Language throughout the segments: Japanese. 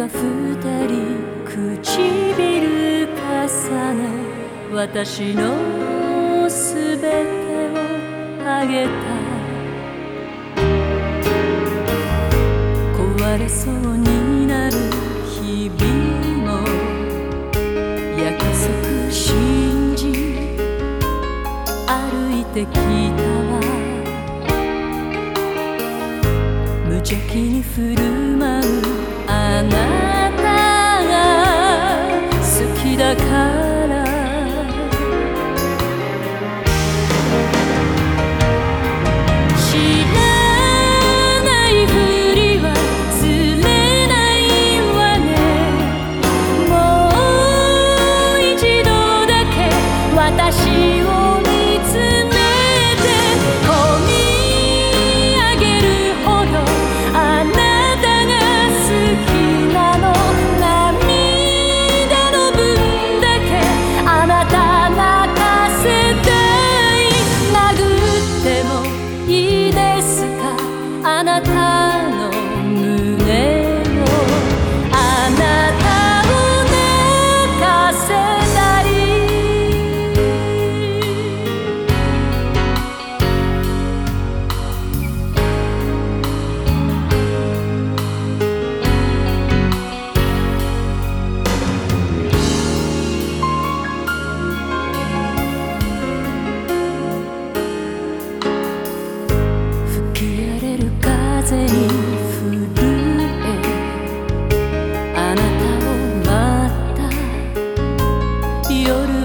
か二人唇重ね私のすべてをあげた壊れそうになる日々も約束信じ歩いてきたわ無邪気に振る舞う。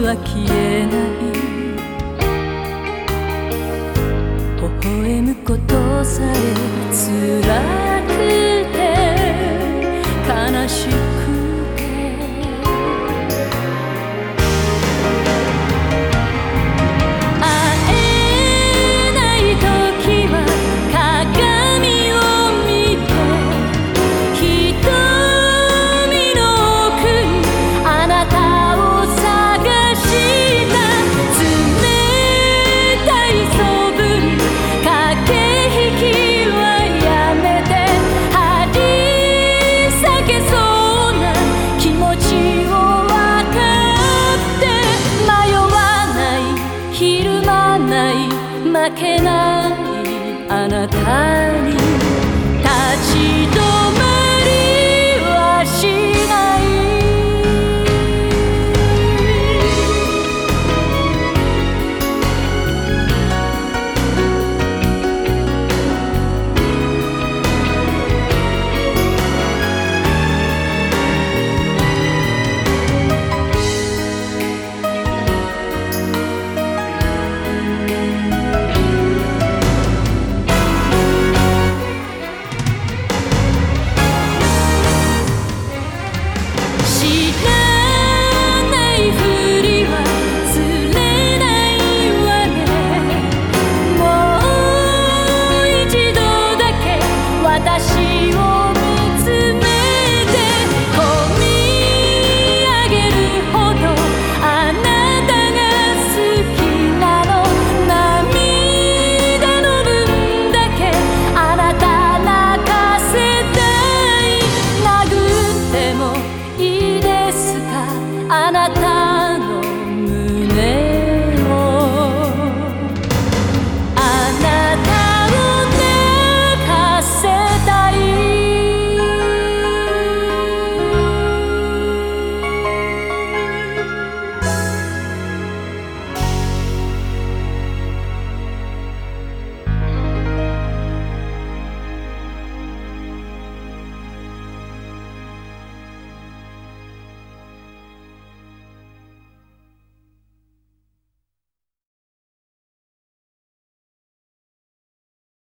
は消えない。微笑むことさえ辛くて悲しくけないあなたにあなた